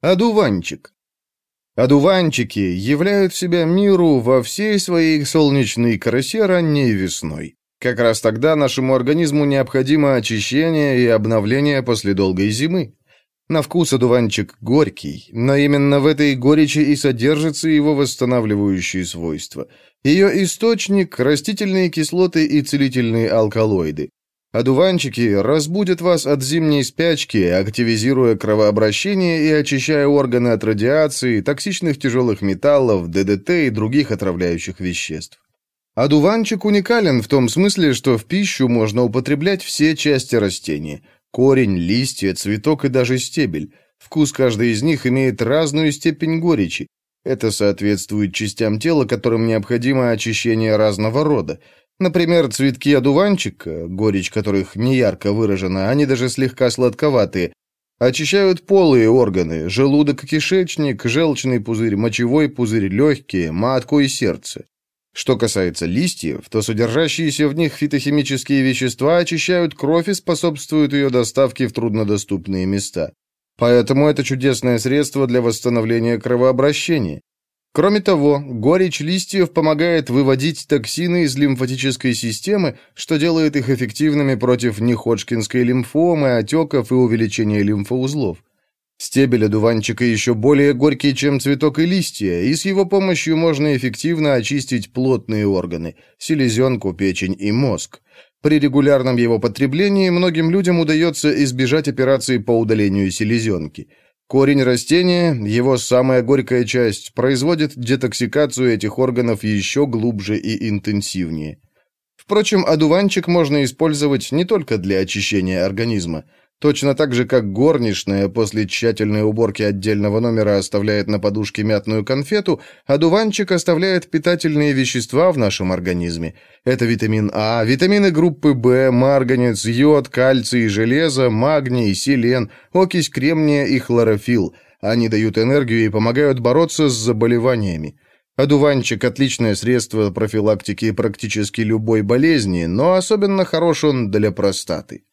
Одуванчик. Одуванчики являют себя миру во всей своей солнечной красе ранней весной. Как раз тогда нашему организму необходимо очищение и обновление после долгой зимы. На вкус одуванчик горький, но именно в этой горечи и содержатся его восстанавливающие свойства. Ее источник – растительные кислоты и целительные алкалоиды. Одуванчики разбудят вас от зимней спячки, активизируя кровообращение и очищая органы от радиации, токсичных тяжелых металлов, ДДТ и других отравляющих веществ. Одуванчик уникален в том смысле, что в пищу можно употреблять все части растения – корень, листья, цветок и даже стебель. Вкус каждой из них имеет разную степень горечи. Это соответствует частям тела, которым необходимо очищение разного рода. Например, цветки одуванчика, горечь которых не ярко выражена, они даже слегка сладковатые, очищают полые органы, желудок кишечник, желчный пузырь, мочевой пузырь, легкие, матку и сердце. Что касается листьев, то содержащиеся в них фитохимические вещества очищают кровь и способствуют ее доставке в труднодоступные места. Поэтому это чудесное средство для восстановления кровообращения. Кроме того, горечь листьев помогает выводить токсины из лимфатической системы, что делает их эффективными против неходжкинской лимфомы, отеков и увеличения лимфоузлов. Стебель одуванчика еще более горький, чем цветок и листья, и с его помощью можно эффективно очистить плотные органы – селезенку, печень и мозг. При регулярном его потреблении многим людям удается избежать операции по удалению селезенки – Корень растения, его самая горькая часть, производит детоксикацию этих органов еще глубже и интенсивнее. Впрочем, одуванчик можно использовать не только для очищения организма. Точно так же, как горничная после тщательной уборки отдельного номера оставляет на подушке мятную конфету, одуванчик оставляет питательные вещества в нашем организме. Это витамин А, витамины группы В, марганец, йод, кальций, железо, магний, селен, окись кремния и хлорофилл. Они дают энергию и помогают бороться с заболеваниями. Одуванчик – отличное средство профилактики практически любой болезни, но особенно хорош он для простаты.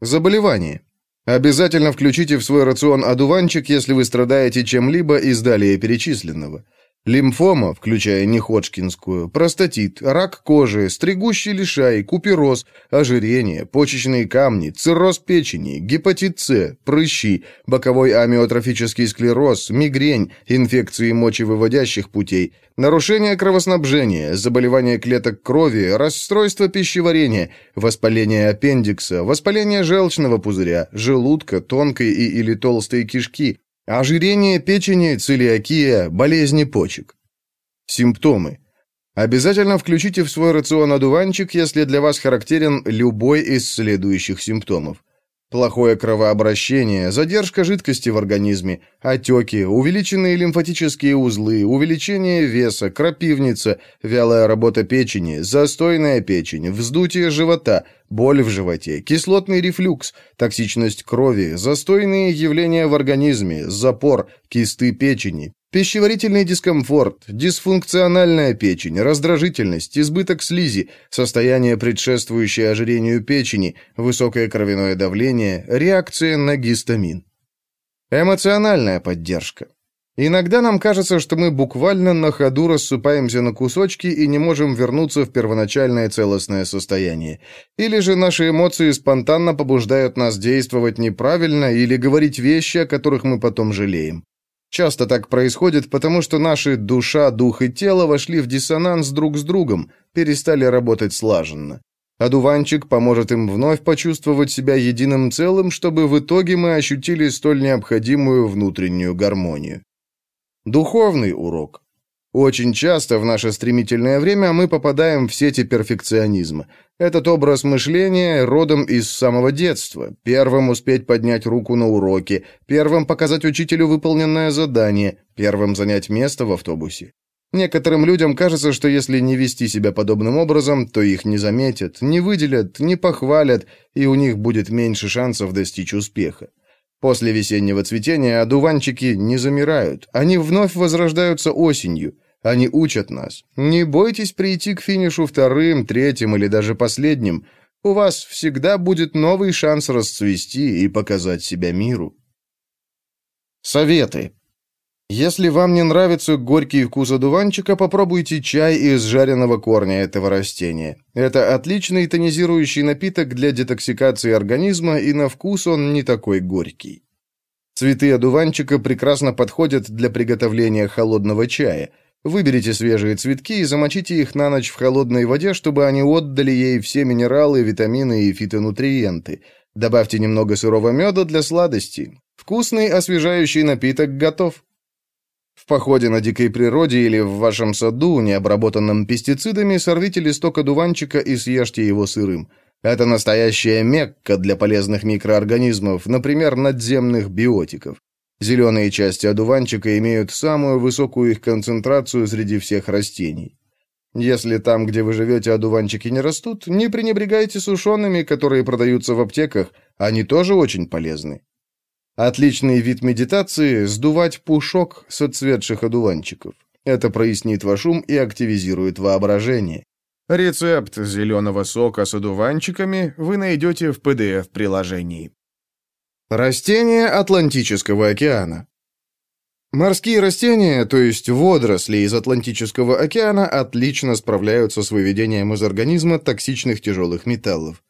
Заболевание. Обязательно включите в свой рацион одуванчик, если вы страдаете чем-либо из далее перечисленного. Лимфома, включая неходжкинскую, простатит, рак кожи, стригущий лишай, купероз, ожирение, почечные камни, цирроз печени, гепатит С, прыщи, боковой амиотрофический склероз, мигрень, инфекции мочевыводящих путей, нарушение кровоснабжения, заболевание клеток крови, расстройство пищеварения, воспаление аппендикса, воспаление желчного пузыря, желудка, тонкой и или толстой кишки, Ожирение печени, целиакия, болезни почек. Симптомы. Обязательно включите в свой рацион одуванчик, если для вас характерен любой из следующих симптомов. Плохое кровообращение, задержка жидкости в организме, отеки, увеличенные лимфатические узлы, увеличение веса, крапивница, вялая работа печени, застойная печень, вздутие живота, боль в животе, кислотный рефлюкс, токсичность крови, застойные явления в организме, запор, кисты печени, Пищеварительный дискомфорт, дисфункциональная печень, раздражительность, избыток слизи, состояние, предшествующее ожирению печени, высокое кровяное давление, реакция на гистамин. Эмоциональная поддержка. Иногда нам кажется, что мы буквально на ходу рассыпаемся на кусочки и не можем вернуться в первоначальное целостное состояние. Или же наши эмоции спонтанно побуждают нас действовать неправильно или говорить вещи, о которых мы потом жалеем. Часто так происходит, потому что наши душа, дух и тело вошли в диссонанс друг с другом, перестали работать слаженно. Одуванчик поможет им вновь почувствовать себя единым целым, чтобы в итоге мы ощутили столь необходимую внутреннюю гармонию. Духовный урок. Очень часто в наше стремительное время мы попадаем в сети перфекционизма. Этот образ мышления родом из самого детства. Первым успеть поднять руку на уроке, первым показать учителю выполненное задание, первым занять место в автобусе. Некоторым людям кажется, что если не вести себя подобным образом, то их не заметят, не выделят, не похвалят, и у них будет меньше шансов достичь успеха. После весеннего цветения одуванчики не замирают, они вновь возрождаются осенью. Они учат нас. Не бойтесь прийти к финишу вторым, третьим или даже последним. У вас всегда будет новый шанс расцвести и показать себя миру. Советы. Если вам не нравится горький вкус одуванчика, попробуйте чай из жареного корня этого растения. Это отличный тонизирующий напиток для детоксикации организма, и на вкус он не такой горький. Цветы одуванчика прекрасно подходят для приготовления холодного чая. Выберите свежие цветки и замочите их на ночь в холодной воде, чтобы они отдали ей все минералы, витамины и фитонутриенты. Добавьте немного сырого меда для сладости. Вкусный освежающий напиток готов. Походе на дикой природе или в вашем саду, не обработанном пестицидами, сорвите листок одуванчика и съешьте его сырым. Это настоящая мекка для полезных микроорганизмов, например, надземных биотиков. Зеленые части одуванчика имеют самую высокую их концентрацию среди всех растений. Если там, где вы живете, одуванчики не растут, не пренебрегайте сушеными, которые продаются в аптеках, они тоже очень полезны. Отличный вид медитации – сдувать пушок с отцветших одуванчиков. Это прояснит ваш ум и активизирует воображение. Рецепт зеленого сока с одуванчиками вы найдете в PDF-приложении. Растения Атлантического океана. Морские растения, то есть водоросли из Атлантического океана, отлично справляются с выведением из организма токсичных тяжелых металлов.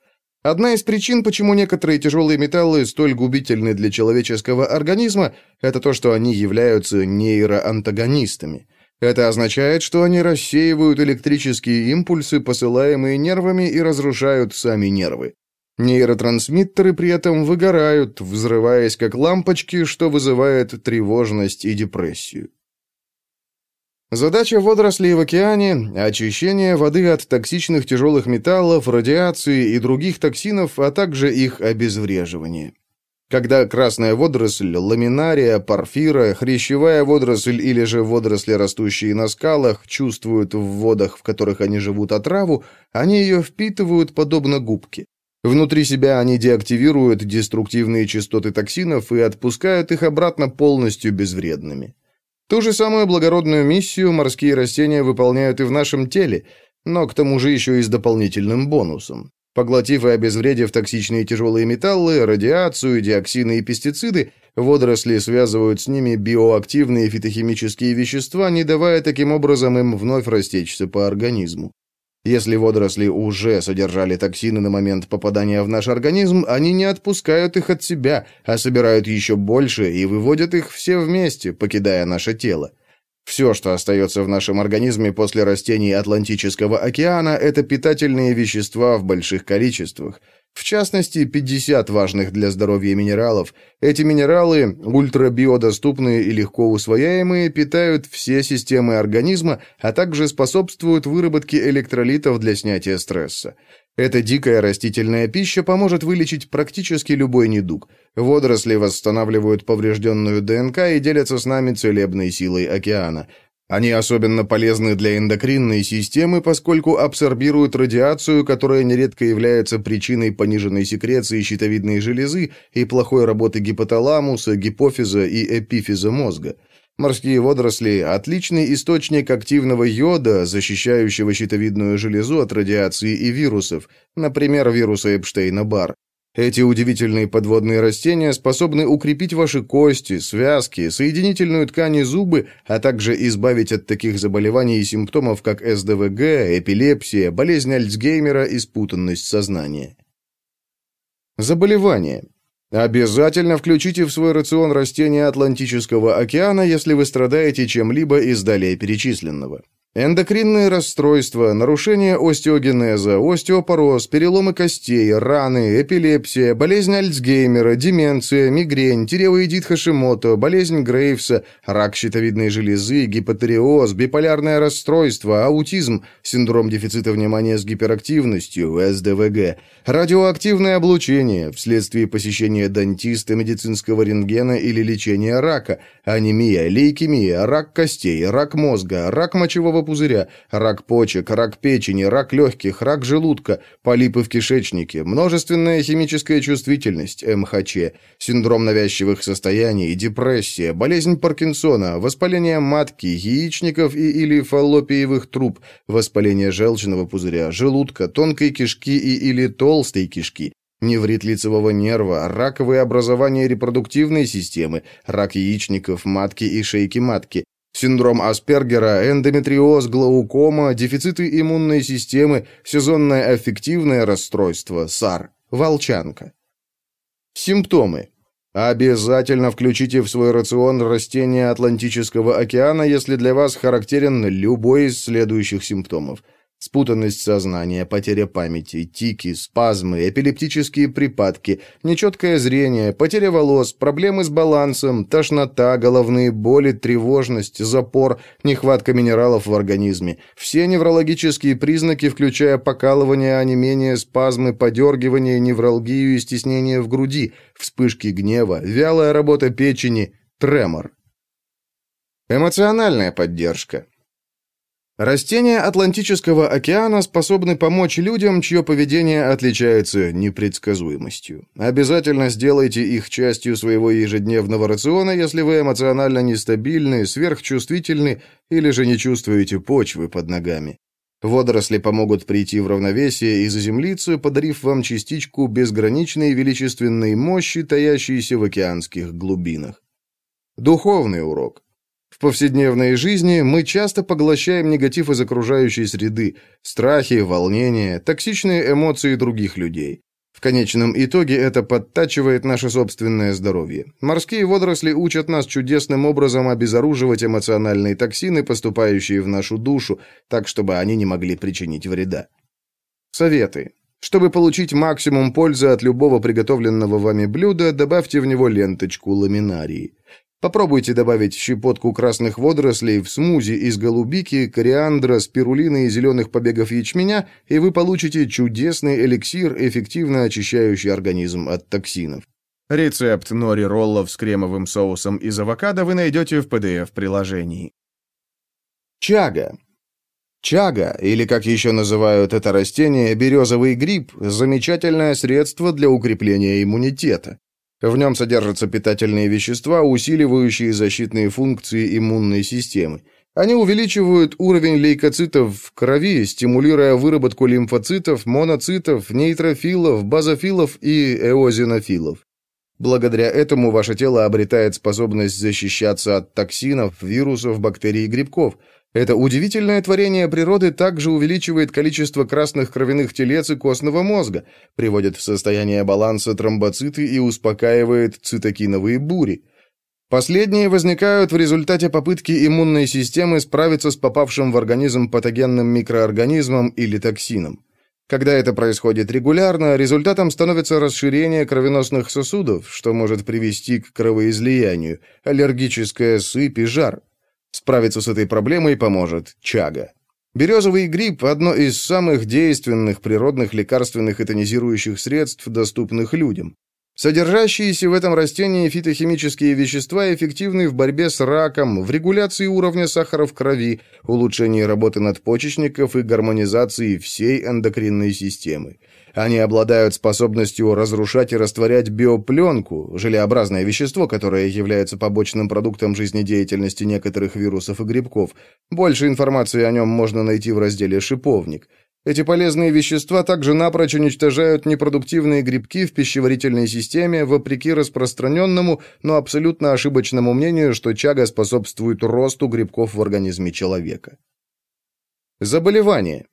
Одна из причин, почему некоторые тяжелые металлы столь губительны для человеческого организма, это то, что они являются нейроантагонистами. Это означает, что они рассеивают электрические импульсы, посылаемые нервами, и разрушают сами нервы. Нейротрансмиттеры при этом выгорают, взрываясь как лампочки, что вызывает тревожность и депрессию. Задача водорослей в океане – очищение воды от токсичных тяжелых металлов, радиации и других токсинов, а также их обезвреживание. Когда красная водоросль, ламинария, порфира, хрящевая водоросль или же водоросли, растущие на скалах, чувствуют в водах, в которых они живут, отраву, они ее впитывают подобно губке. Внутри себя они деактивируют деструктивные частоты токсинов и отпускают их обратно полностью безвредными. Ту же самую благородную миссию морские растения выполняют и в нашем теле, но к тому же еще и с дополнительным бонусом. Поглотив и обезвредив токсичные тяжелые металлы, радиацию, диоксины и пестициды, водоросли связывают с ними биоактивные фитохимические вещества, не давая таким образом им вновь растечься по организму. Если водоросли уже содержали токсины на момент попадания в наш организм, они не отпускают их от себя, а собирают еще больше и выводят их все вместе, покидая наше тело. Все, что остается в нашем организме после растений Атлантического океана, это питательные вещества в больших количествах – в частности, 50 важных для здоровья минералов. Эти минералы, ультрабиодоступные и легко усвояемые, питают все системы организма, а также способствуют выработке электролитов для снятия стресса. Эта дикая растительная пища поможет вылечить практически любой недуг. Водоросли восстанавливают поврежденную ДНК и делятся с нами целебной силой океана. Они особенно полезны для эндокринной системы, поскольку абсорбируют радиацию, которая нередко является причиной пониженной секреции щитовидной железы и плохой работы гипоталамуса, гипофиза и эпифиза мозга. Морские водоросли – отличный источник активного йода, защищающего щитовидную железу от радиации и вирусов, например, вируса Эпштейна-Барр. Эти удивительные подводные растения способны укрепить ваши кости, связки, соединительную ткань и зубы, а также избавить от таких заболеваний и симптомов, как СДВГ, эпилепсия, болезнь Альцгеймера и спутанность сознания. Заболевания. Обязательно включите в свой рацион растения Атлантического океана, если вы страдаете чем-либо из далее перечисленного. Эндокринные расстройства, нарушение остеогенеза, остеопороз, переломы костей, раны, эпилепсия, болезнь Альцгеймера, деменция, мигрень, тиреоидит Хашимото, болезнь Грейвса, рак щитовидной железы, гипотереоз, биполярное расстройство, аутизм, синдром дефицита внимания с гиперактивностью, СДВГ, радиоактивное облучение вследствие посещения дантиста, медицинского рентгена или лечения рака, анемия, лейкемия, рак костей, рак мозга, рак мочевого мочевого пузыря, рак почек, рак печени, рак легких, рак желудка, полипы в кишечнике, множественная химическая чувствительность, МХЧ, синдром навязчивых состояний, депрессия, болезнь Паркинсона, воспаление матки, яичников и или фаллопиевых труб, воспаление желчного пузыря, желудка, тонкой кишки и или толстой кишки, неврит лицевого нерва, раковые образования репродуктивной системы, рак яичников, матки и шейки матки, синдром Аспергера, эндометриоз, глаукома, дефициты иммунной системы, сезонное аффективное расстройство, САР, волчанка. Симптомы. Обязательно включите в свой рацион растения Атлантического океана, если для вас характерен любой из следующих симптомов – Спутанность сознания, потеря памяти, тики, спазмы, эпилептические припадки, нечеткое зрение, потеря волос, проблемы с балансом, тошнота, головные боли, тревожность, запор, нехватка минералов в организме. Все неврологические признаки, включая покалывание, онемение, спазмы, подергивание, невралгию и стеснение в груди, вспышки гнева, вялая работа печени, тремор. Эмоциональная поддержка. Растения Атлантического океана способны помочь людям, чье поведение отличается непредсказуемостью. Обязательно сделайте их частью своего ежедневного рациона, если вы эмоционально нестабильны, сверхчувствительны или же не чувствуете почвы под ногами. Водоросли помогут прийти в равновесие и заземлиться, подарив вам частичку безграничной величественной мощи, таящейся в океанских глубинах. Духовный урок. В повседневной жизни мы часто поглощаем негатив из окружающей среды, страхи, волнения, токсичные эмоции других людей. В конечном итоге это подтачивает наше собственное здоровье. Морские водоросли учат нас чудесным образом обезоруживать эмоциональные токсины, поступающие в нашу душу, так, чтобы они не могли причинить вреда. Советы. Чтобы получить максимум пользы от любого приготовленного вами блюда, добавьте в него ленточку ламинарии. Попробуйте добавить щепотку красных водорослей в смузи из голубики, кориандра, спирулины и зеленых побегов ячменя, и вы получите чудесный эликсир, эффективно очищающий организм от токсинов. Рецепт нори-роллов с кремовым соусом из авокадо вы найдете в PDF-приложении. Чага. Чага, или как еще называют это растение, березовый гриб – замечательное средство для укрепления иммунитета. В нем содержатся питательные вещества, усиливающие защитные функции иммунной системы. Они увеличивают уровень лейкоцитов в крови, стимулируя выработку лимфоцитов, моноцитов, нейтрофилов, базофилов и эозинофилов. Благодаря этому ваше тело обретает способность защищаться от токсинов, вирусов, бактерий и грибков – это удивительное творение природы также увеличивает количество красных кровяных телец и костного мозга, приводит в состояние баланса тромбоциты и успокаивает цитокиновые бури. Последние возникают в результате попытки иммунной системы справиться с попавшим в организм патогенным микроорганизмом или токсином. Когда это происходит регулярно, результатом становится расширение кровеносных сосудов, что может привести к кровоизлиянию, аллергическая сыпь и жар. Справиться с этой проблемой поможет чага. Березовый гриб – одно из самых действенных природных лекарственных и тонизирующих средств, доступных людям. Содержащиеся в этом растении фитохимические вещества эффективны в борьбе с раком, в регуляции уровня сахара в крови, улучшении работы надпочечников и гармонизации всей эндокринной системы. Они обладают способностью разрушать и растворять биопленку, желеобразное вещество, которое является побочным продуктом жизнедеятельности некоторых вирусов и грибков. Больше информации о нем можно найти в разделе «Шиповник». Эти полезные вещества также напрочь уничтожают непродуктивные грибки в пищеварительной системе, вопреки распространенному, но абсолютно ошибочному мнению, что чага способствует росту грибков в организме человека. Заболевания.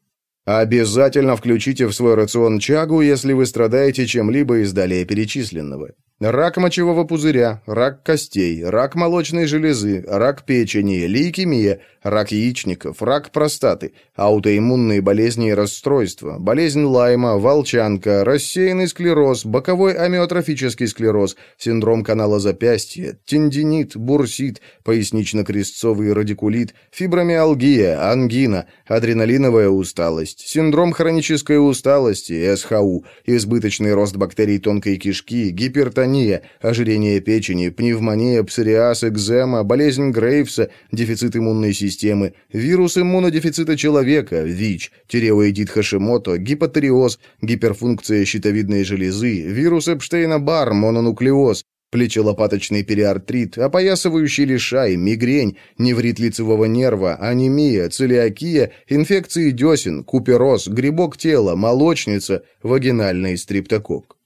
Обязательно включите в свой рацион чагу, если вы страдаете чем-либо из далее перечисленного. Рак мочевого пузыря, рак костей, рак молочной железы, рак печени, лейкемия, рак яичников, рак простаты, аутоиммунные болезни и расстройства, болезнь Лайма, волчанка, рассеянный склероз, боковой амиотрофический склероз, синдром канала запястья, тендинит, бурсит, пояснично-крестцовый радикулит, фибромиалгия, ангина, адреналиновая усталость, синдром хронической усталости, СХУ, избыточный рост бактерий тонкой кишки, гипертония, ожирение печени, пневмония, псориаз, экзема, болезнь Грейвса, дефицит иммунной системы, вирус иммунодефицита человека, ВИЧ, тиреоидит Хашимото, гипотериоз, гиперфункция щитовидной железы, вирус Эпштейна-Барр, мононуклеоз, плечелопаточный периартрит, опоясывающий лишай, мигрень, неврит лицевого нерва, анемия, целиакия, инфекции десен, купероз, грибок тела, молочница, вагинальный стриптокок.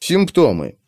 Симптомы.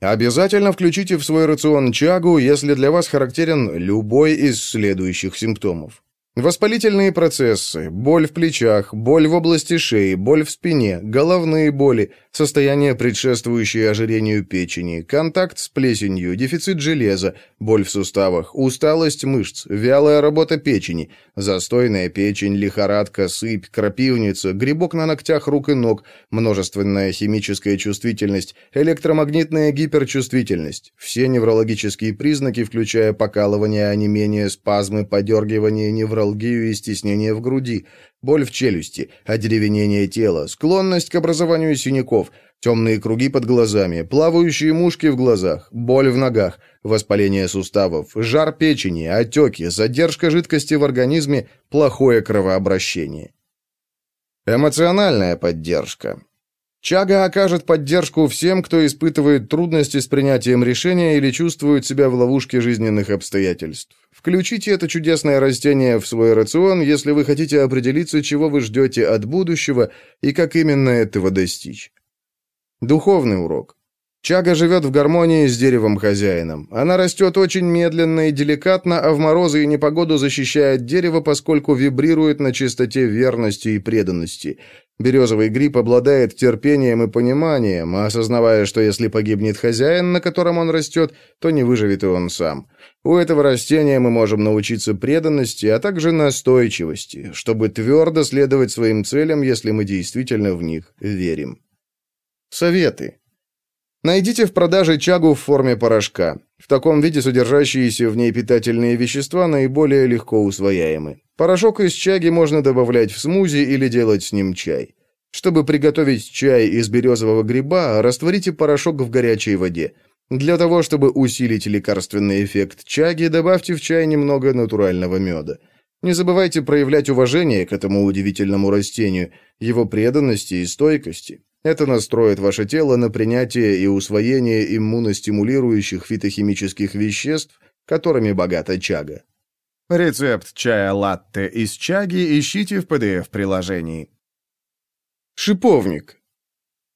Обязательно включите в свой рацион чагу, если для вас характерен любой из следующих симптомов. Воспалительные процессы, боль в плечах, боль в области шеи, боль в спине, головные боли, состояние, предшествующее ожирению печени, контакт с плесенью, дефицит железа, боль в суставах, усталость мышц, вялая работа печени, застойная печень, лихорадка, сыпь, крапивница, грибок на ногтях рук и ног, множественная химическая чувствительность, электромагнитная гиперчувствительность, все неврологические признаки, включая покалывание, онемение, спазмы, подергивание, неврология, невралгию и стеснение в груди, боль в челюсти, одеревенение тела, склонность к образованию синяков, темные круги под глазами, плавающие мушки в глазах, боль в ногах, воспаление суставов, жар печени, отеки, задержка жидкости в организме, плохое кровообращение. Эмоциональная поддержка. Чага окажет поддержку всем, кто испытывает трудности с принятием решения или чувствует себя в ловушке жизненных обстоятельств. Включите это чудесное растение в свой рацион, если вы хотите определиться, чего вы ждете от будущего и как именно этого достичь. Духовный урок. Чага живет в гармонии с деревом-хозяином. Она растет очень медленно и деликатно, а в морозы и непогоду защищает дерево, поскольку вибрирует на чистоте верности и преданности. Березовый гриб обладает терпением и пониманием, осознавая, что если погибнет хозяин, на котором он растет, то не выживет и он сам. У этого растения мы можем научиться преданности, а также настойчивости, чтобы твердо следовать своим целям, если мы действительно в них верим. Советы. Найдите в продаже чагу в форме порошка. В таком виде содержащиеся в ней питательные вещества наиболее легко усвояемы. Порошок из чаги можно добавлять в смузи или делать с ним чай. Чтобы приготовить чай из березового гриба, растворите порошок в горячей воде. Для того, чтобы усилить лекарственный эффект чаги, добавьте в чай немного натурального меда. Не забывайте проявлять уважение к этому удивительному растению, его преданности и стойкости. Это настроит ваше тело на принятие и усвоение иммуностимулирующих фитохимических веществ, которыми богата чага. Рецепт чая латте из чаги ищите в PDF-приложении. Шиповник.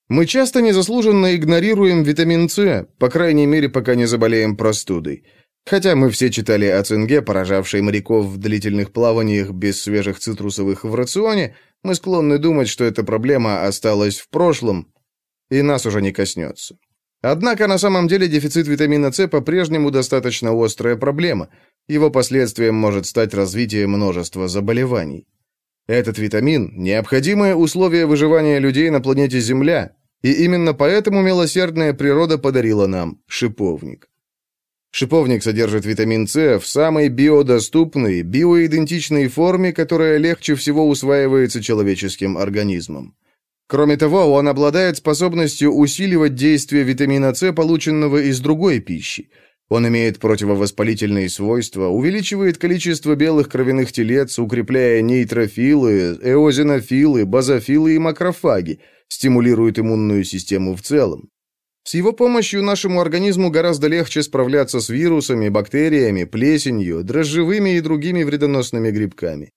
Мы часто незаслуженно игнорируем витамин С, по крайней мере, пока не заболеем простудой. Хотя мы все читали о цинге, поражавшей моряков в длительных плаваниях без свежих цитрусовых в рационе, мы склонны думать, что эта проблема осталась в прошлом и нас уже не коснется. Однако на самом деле дефицит витамина С по-прежнему достаточно острая проблема. Его последствием может стать развитие множества заболеваний. Этот витамин – необходимое условие выживания людей на планете Земля, и именно поэтому милосердная природа подарила нам шиповник. Шиповник содержит витамин С в самой биодоступной, биоидентичной форме, которая легче всего усваивается человеческим организмом. Кроме того, он обладает способностью усиливать действие витамина С, полученного из другой пищи. Он имеет противовоспалительные свойства, увеличивает количество белых кровяных телец, укрепляя нейтрофилы, эозинофилы, базофилы и макрофаги, стимулирует иммунную систему в целом. С его помощью нашему организму гораздо легче справляться с вирусами, бактериями, плесенью, дрожжевыми и другими вредоносными грибками.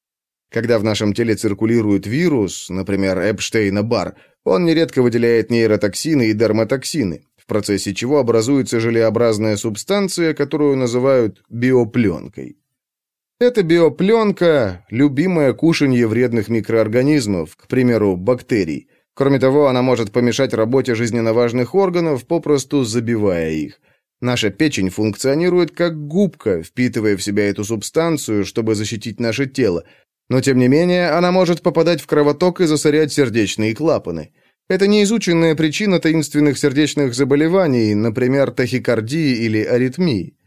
Когда в нашем теле циркулирует вирус, например, Эпштейна-Бар, он нередко выделяет нейротоксины и дерматоксины, в процессе чего образуется желеобразная субстанция, которую называют биопленкой. Эта биопленка – любимое кушанье вредных микроорганизмов, к примеру, бактерий – Кроме того, она может помешать работе жизненно важных органов, попросту забивая их. Наша печень функционирует как губка, впитывая в себя эту субстанцию, чтобы защитить наше тело. Но, тем не менее, она может попадать в кровоток и засорять сердечные клапаны. Это неизученная причина таинственных сердечных заболеваний, например, тахикардии или аритмии.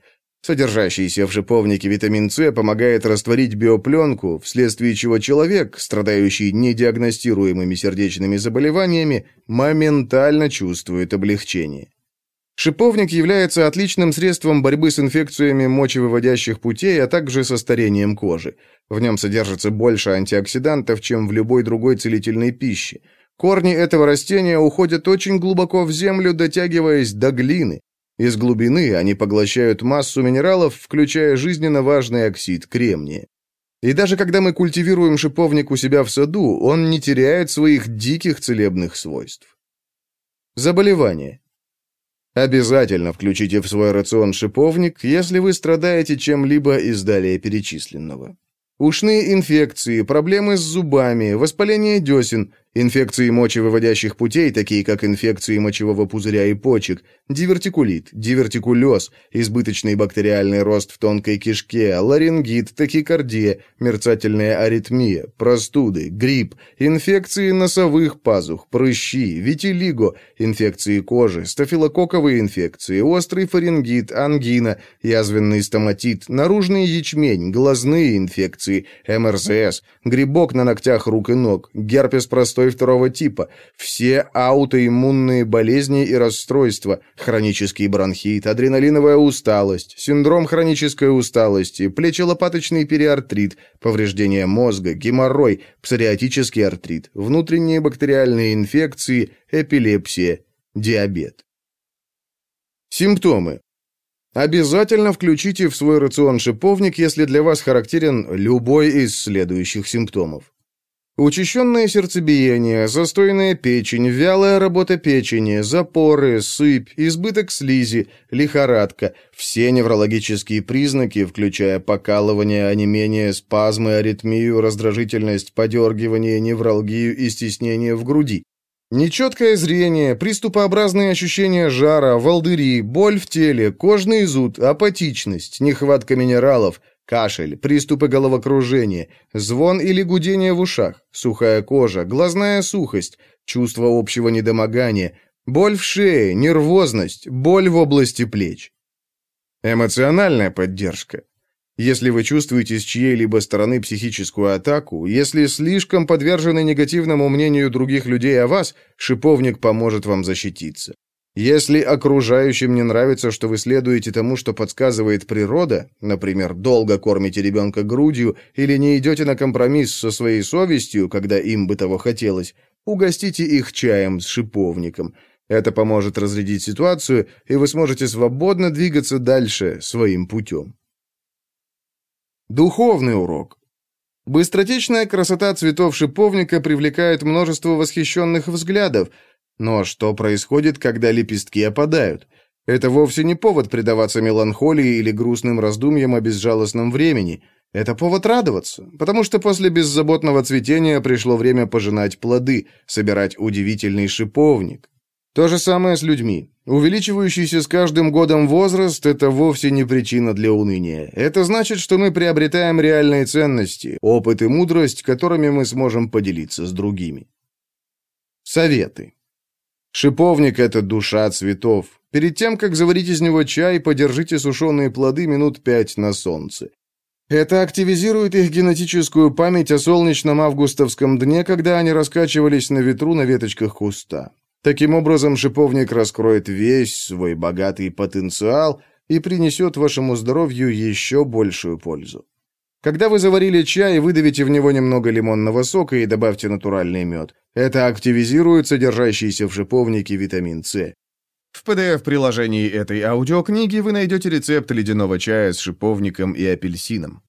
Содержащийся в шиповнике витамин С помогает растворить биопленку, вследствие чего человек, страдающий недиагностируемыми сердечными заболеваниями, моментально чувствует облегчение. Шиповник является отличным средством борьбы с инфекциями мочевыводящих путей, а также со старением кожи. В нем содержится больше антиоксидантов, чем в любой другой целительной пище. Корни этого растения уходят очень глубоко в землю, дотягиваясь до глины. Из глубины они поглощают массу минералов, включая жизненно важный оксид кремния. И даже когда мы культивируем шиповник у себя в саду, он не теряет своих диких целебных свойств. Заболевание. Обязательно включите в свой рацион шиповник, если вы страдаете чем-либо из далее перечисленного. Ушные инфекции, проблемы с зубами, воспаление десен, Инфекции мочевыводящих путей, такие как инфекции мочевого пузыря и почек, дивертикулит, дивертикулез, избыточный бактериальный рост в тонкой кишке, ларингит, тахикардия, мерцательная аритмия, простуды, грипп, инфекции носовых пазух, прыщи, витилиго, инфекции кожи, стафилококковые инфекции, острый фарингит, ангина, язвенный стоматит, наружный ячмень, глазные инфекции, МРСС, грибок на ногтях рук и ног, герпес простой простой второго типа, все аутоиммунные болезни и расстройства, хронический бронхит, адреналиновая усталость, синдром хронической усталости, плечелопаточный периартрит, повреждение мозга, геморрой, псориатический артрит, внутренние бактериальные инфекции, эпилепсия, диабет. Симптомы. Обязательно включите в свой рацион шиповник, если для вас характерен любой из следующих симптомов. Учащенное сердцебиение, застойная печень, вялая работа печени, запоры, сыпь, избыток слизи, лихорадка, все неврологические признаки, включая покалывание, онемение, спазмы, аритмию, раздражительность, подергивание, невралгию и стеснение в груди. Нечеткое зрение, приступообразные ощущения жара, волдыри, боль в теле, кожный зуд, апатичность, нехватка минералов – Кашель, приступы головокружения, звон или гудение в ушах, сухая кожа, глазная сухость, чувство общего недомогания, боль в шее, нервозность, боль в области плеч. Эмоциональная поддержка. Если вы чувствуете с чьей-либо стороны психическую атаку, если слишком подвержены негативному мнению других людей о вас, шиповник поможет вам защититься. Если окружающим не нравится, что вы следуете тому, что подсказывает природа, например, долго кормите ребенка грудью или не идете на компромисс со своей совестью, когда им бы того хотелось, угостите их чаем с шиповником. Это поможет разрядить ситуацию, и вы сможете свободно двигаться дальше своим путем. Духовный урок. Быстротечная красота цветов шиповника привлекает множество восхищенных взглядов – но что происходит, когда лепестки опадают? Это вовсе не повод предаваться меланхолии или грустным раздумьям о безжалостном времени. Это повод радоваться, потому что после беззаботного цветения пришло время пожинать плоды, собирать удивительный шиповник. То же самое с людьми. Увеличивающийся с каждым годом возраст – это вовсе не причина для уныния. Это значит, что мы приобретаем реальные ценности, опыт и мудрость, которыми мы сможем поделиться с другими. Советы. Шиповник — это душа цветов. Перед тем, как заварить из него чай, подержите сушеные плоды минут пять на солнце. Это активизирует их генетическую память о солнечном августовском дне, когда они раскачивались на ветру на веточках куста. Таким образом, шиповник раскроет весь свой богатый потенциал и принесет вашему здоровью еще большую пользу. Когда вы заварили чай, выдавите в него немного лимонного сока и добавьте натуральный мед. Это активизирует содержащийся в шиповнике витамин С. В PDF-приложении этой аудиокниги вы найдете рецепт ледяного чая с шиповником и апельсином.